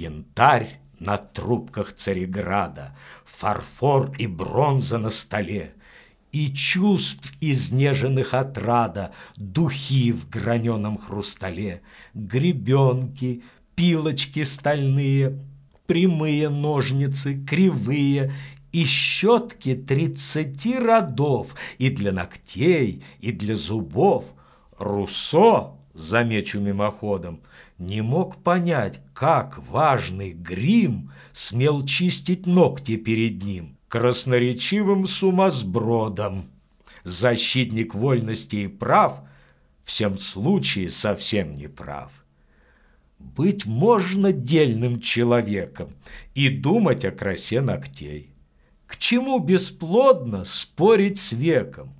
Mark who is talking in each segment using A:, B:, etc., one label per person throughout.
A: Янтарь на трубках Цареграда, Фарфор и бронза на столе, И чувств изнеженных отрада Духи в граненом хрустале, Гребенки, пилочки стальные, Прямые ножницы, кривые И щетки тридцати родов И для ногтей, и для зубов. Руссо, замечу мимоходом, не мог понять, как важный грим смел чистить ногти перед ним красноречивым сумасбродом. Защитник вольности и прав всем случае совсем не прав. Быть можно дельным человеком и думать о красе ногтей. К чему бесплодно спорить с веком?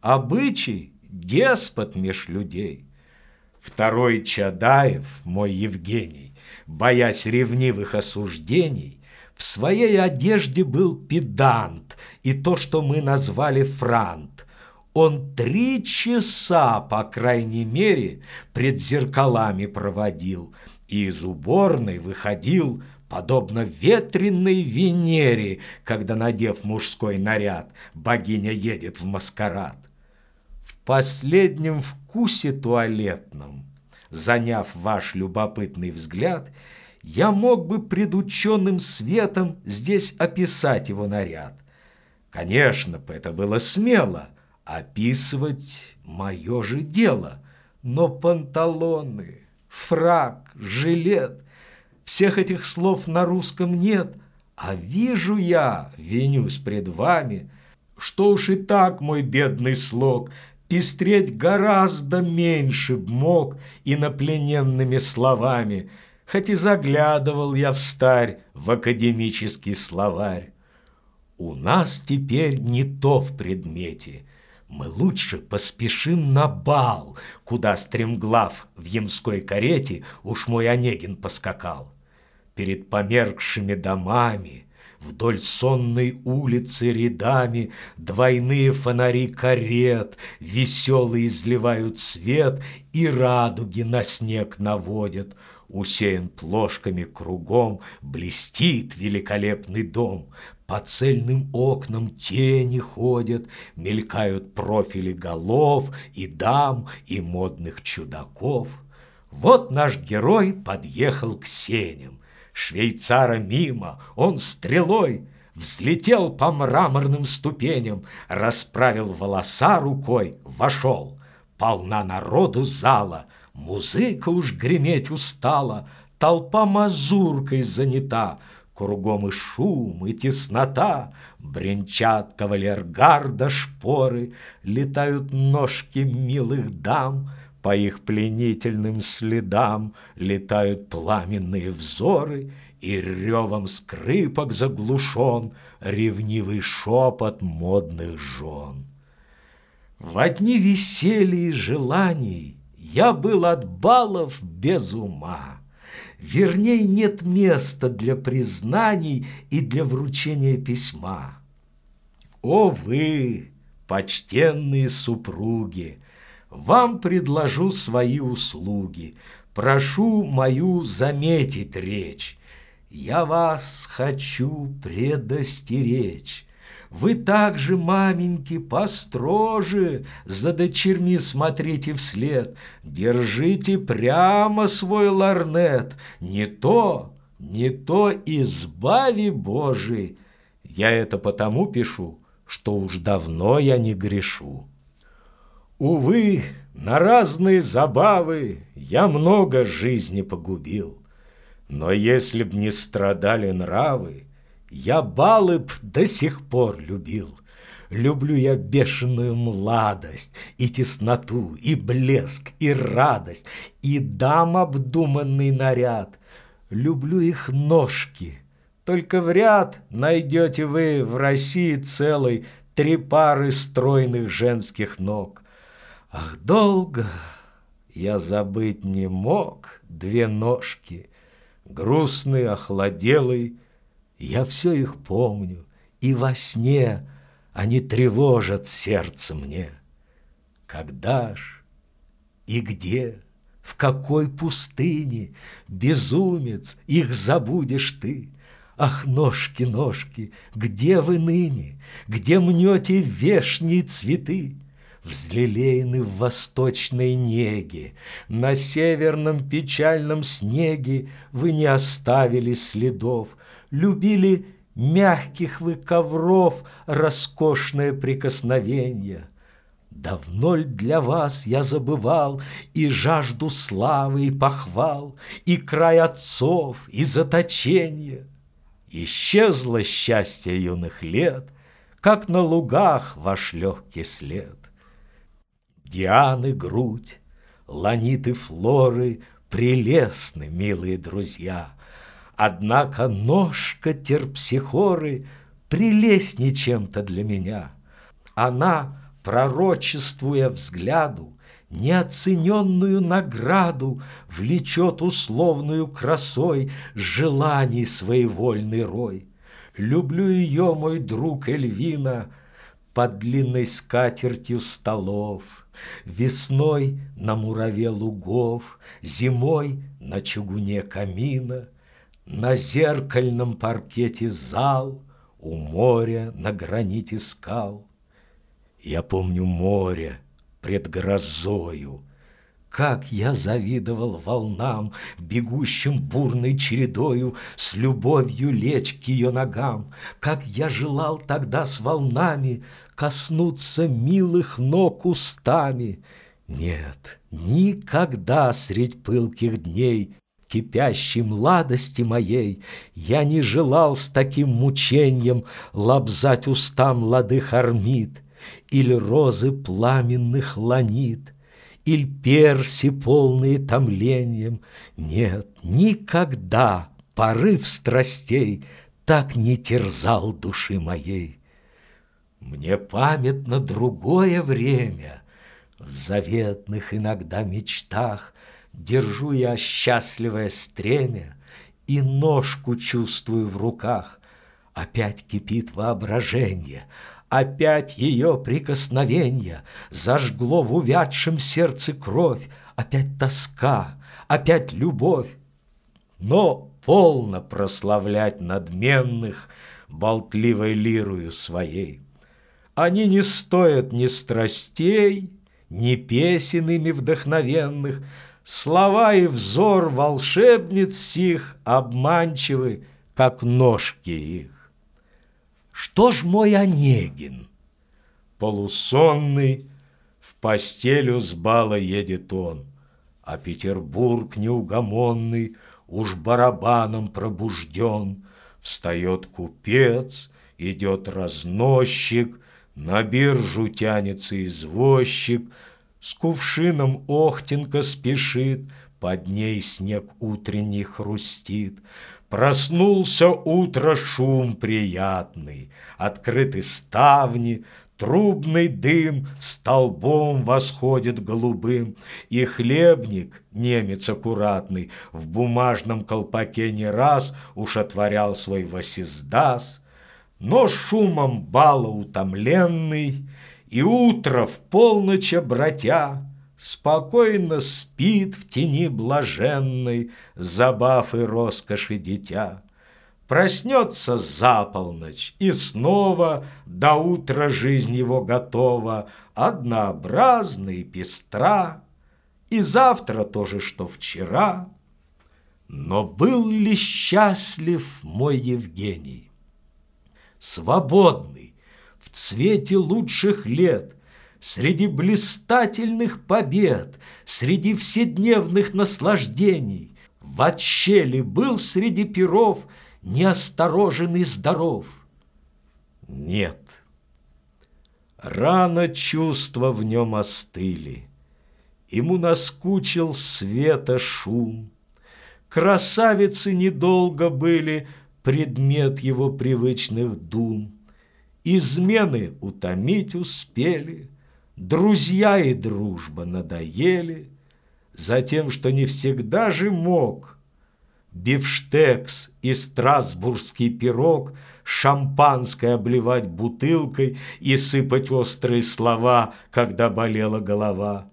A: Обычай – деспот меж людей – Второй Чадаев, мой Евгений, боясь ревнивых осуждений, в своей одежде был педант и то, что мы назвали франт. Он три часа, по крайней мере, пред зеркалами проводил и из уборной выходил подобно ветреной Венере, когда, надев мужской наряд, богиня едет в маскарад последнем вкусе туалетном, заняв ваш любопытный взгляд, я мог бы пред ученым светом здесь описать его наряд. Конечно, это было смело, описывать мое же дело, но панталоны, фрак, жилет, всех этих слов на русском нет, а вижу я, винюсь пред вами, что уж и так мой бедный слог – пестреть гораздо меньше б мог иноплененными словами, хоть и заглядывал я в старь в академический словарь. У нас теперь не то в предмете. Мы лучше поспешим на бал, куда стремглав в ямской карете уж мой Онегин поскакал. Перед померкшими домами — Вдоль сонной улицы рядами Двойные фонари карет Веселые изливают свет И радуги на снег наводят. Усеян плошками кругом Блестит великолепный дом. По цельным окнам тени ходят, Мелькают профили голов И дам, и модных чудаков. Вот наш герой подъехал к сеням. Швейцара мимо, он стрелой Взлетел по мраморным ступеням, Расправил волоса рукой, вошел. Полна народу зала, Музыка уж греметь устала, Толпа мазуркой занята, Кругом и шум, и теснота, Бренчат кавалергарда шпоры, Летают ножки милых дам — по их пленительным следам Летают пламенные взоры, И ревом скрипок заглушен Ревнивый шепот модных жен. В дни веселья и желаний Я был от балов без ума. Верней, нет места для признаний И для вручения письма. О вы, почтенные супруги! Вам предложу свои услуги, прошу мою заметить речь. Я вас хочу предостеречь. Вы также, маменьки, построже За дочерьми смотрите вслед, Держите прямо свой ларнет, Не то, не то избави Божий. Я это потому пишу, Что уж давно я не грешу. Увы, на разные забавы я много жизни погубил. Но если б не страдали нравы, я балы б до сих пор любил. Люблю я бешеную младость, и тесноту, и блеск, и радость, и дам обдуманный наряд. Люблю их ножки, только в ряд найдете вы в России целой три пары стройных женских ног. Ах, долго я забыть не мог две ножки, Грустный, охладелый, я все их помню, И во сне они тревожат сердце мне. Когда ж и где В какой пустыне, безумец, их забудешь ты? Ах, ножки, ножки, где вы ныне? Где мнете вешние цветы? Взлелеены в восточной неге, На северном печальном снеге Вы не оставили следов, Любили мягких вы ковров Роскошное прикосновение. Давно ль для вас я забывал И жажду славы и похвал, И край отцов, и заточение? Исчезло счастье юных лет, Как на лугах ваш легкий след. Дианы грудь, ланиты флоры Прелестны, милые друзья, Однако ножка терпсихоры Прелестней чем-то для меня. Она, пророчествуя взгляду, Неоцененную награду Влечет условную красой Желаний своевольный рой. Люблю ее, мой друг Эльвина, Под длинной скатертью столов, Весной на мураве лугов, Зимой на чугуне камина, На зеркальном паркете зал, У моря на граните скал. Я помню море пред грозою, как я завидовал волнам, Бегущим бурной чередою С любовью лечь к ее ногам, Как я желал тогда с волнами Коснуться милых ног устами. Нет, никогда средь пылких дней Кипящей младости моей Я не желал с таким мучением Лобзать устам лады армид Или розы пламенных ланит — Иль перси, полные томлением. Нет, никогда порыв страстей Так не терзал души моей. Мне памятно другое время, В заветных иногда мечтах Держу я счастливое стремя И ножку чувствую в руках. Опять кипит воображение, Опять ее прикосновенья Зажгло в увядшем сердце кровь, Опять тоска, опять любовь. Но полно прославлять надменных Болтливой лирую своей. Они не стоят ни страстей, Ни песен ими вдохновенных, Слова и взор волшебниц сих Обманчивы, как ножки их. Что ж мой Онегин? Полусонный, в постелю с бала едет он, А Петербург неугомонный Уж барабаном пробужден. Встает купец, идет разносчик, На биржу тянется извозчик, С кувшином Охтенко спешит, Под ней снег утренний хрустит. Проснулся утро шум приятный, Открыты ставни, трубный дым Столбом восходит голубым, И хлебник, немец аккуратный, В бумажном колпаке не раз Уж отворял свой восиздас. Но шумом бала утомленный И утро в полночь обратя Спокойно спит в тени блаженной Забав и роскоши дитя. Проснется за полночь, и снова До утра жизнь его готова, Однообразна и пестра, И завтра то же, что вчера. Но был ли счастлив мой Евгений? Свободный, в цвете лучших лет — Среди блистательных побед, Среди вседневных наслаждений, В отщели был среди перов Неосторожен и здоров. Нет. Рано чувства в нем остыли, Ему наскучил света шум. Красавицы недолго были Предмет его привычных дум. Измены утомить успели — Друзья и дружба надоели, Затем, что не всегда же мог Бифштекс и страсбургский пирог Шампанское обливать бутылкой И сыпать острые слова, Когда болела голова.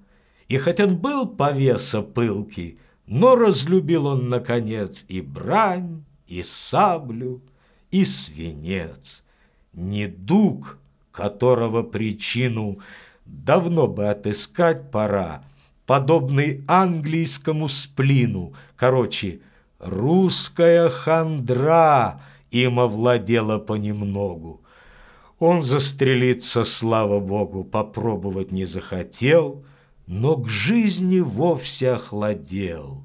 A: И хоть он был повеса пылкий, но разлюбил он, наконец, и брань, и саблю, и свинец. Недуг, которого причину давно бы отыскать пора, подобный английскому сплину, короче, русская хандра им овладела понемногу. Он застрелиться, слава богу, попробовать не захотел, но к жизни вовсе охладел.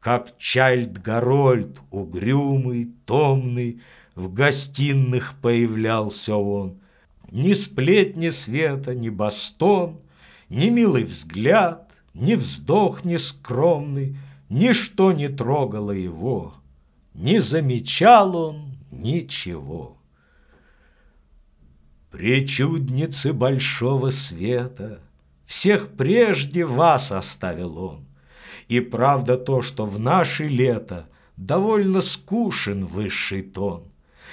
A: Как Чайльд Гарольд, угрюмый, томный, в гостиных появлялся он. Ни сплетни света, ни бастон, ни милый взгляд, ни вздох нескромный, Ничто не трогало его, не замечал он ничего. Причудницы большого света, Всех прежде вас оставил он. И правда то, что в наше лето Довольно скушен высший тон.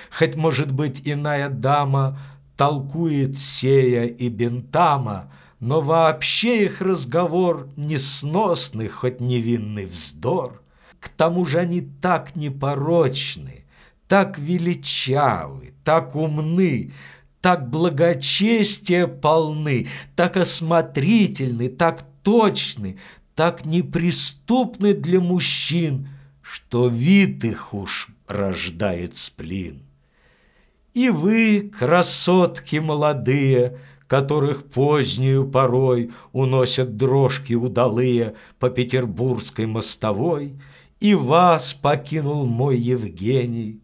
A: Хоть, может быть, иная дама Толкует сея и бентама, Но вообще их разговор Несносный, хоть невинный вздор. К тому же они так непорочны, Так величавы, так умны, так благочестия полны, так осмотрительны, так точны, так неприступны для мужчин, что вид их уж рождает сплин. И вы, красотки молодые, которых позднюю порой уносят дрожки удалые по петербургской мостовой, и вас покинул мой Евгений,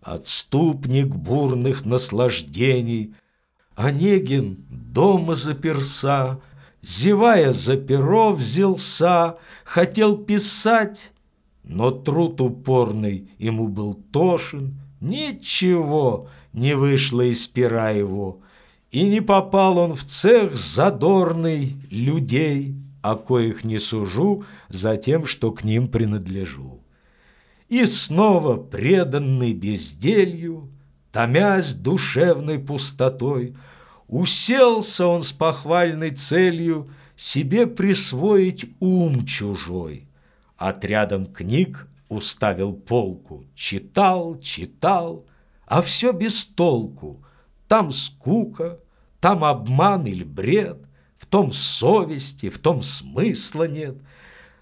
A: Отступник бурных наслаждений. Онегин дома заперся, Зевая за перо взялся, Хотел писать, но труд упорный Ему был тошен, Ничего не вышло из пера его, И не попал он в цех задорный людей, О коих не сужу за тем, что к ним принадлежу. И снова преданный безделью, Томясь душевной пустотой, Уселся он с похвальной целью Себе присвоить ум чужой. Отрядом книг уставил полку, Читал, читал, а все без толку. Там скука, там обман или бред, В том совести, в том смысла нет.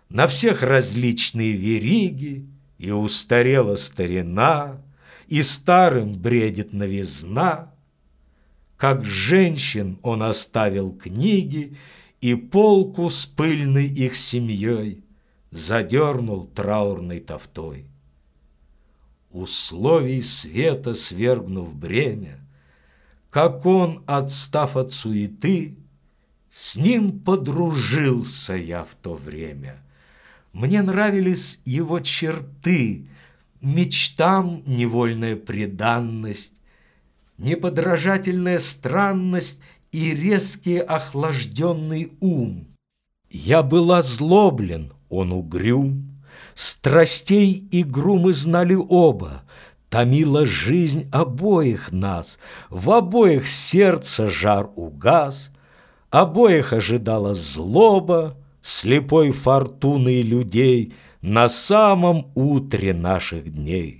A: На всех различные вериги, и устарела старина, И старым бредит новизна. Как женщин он оставил книги И полку с пыльной их семьей Задернул траурной тофтой. Условий света свергнув бремя, Как он, отстав от суеты, С ним подружился я в то время — мне нравились его черты, мечтам невольная преданность, неподражательная странность и резкий охлажденный ум. Я был озлоблен, он угрюм, страстей игру мы знали оба, Томила жизнь обоих нас, в обоих сердце жар угас, Обоих ожидала злоба, слепой фортуной людей на самом утре наших дней.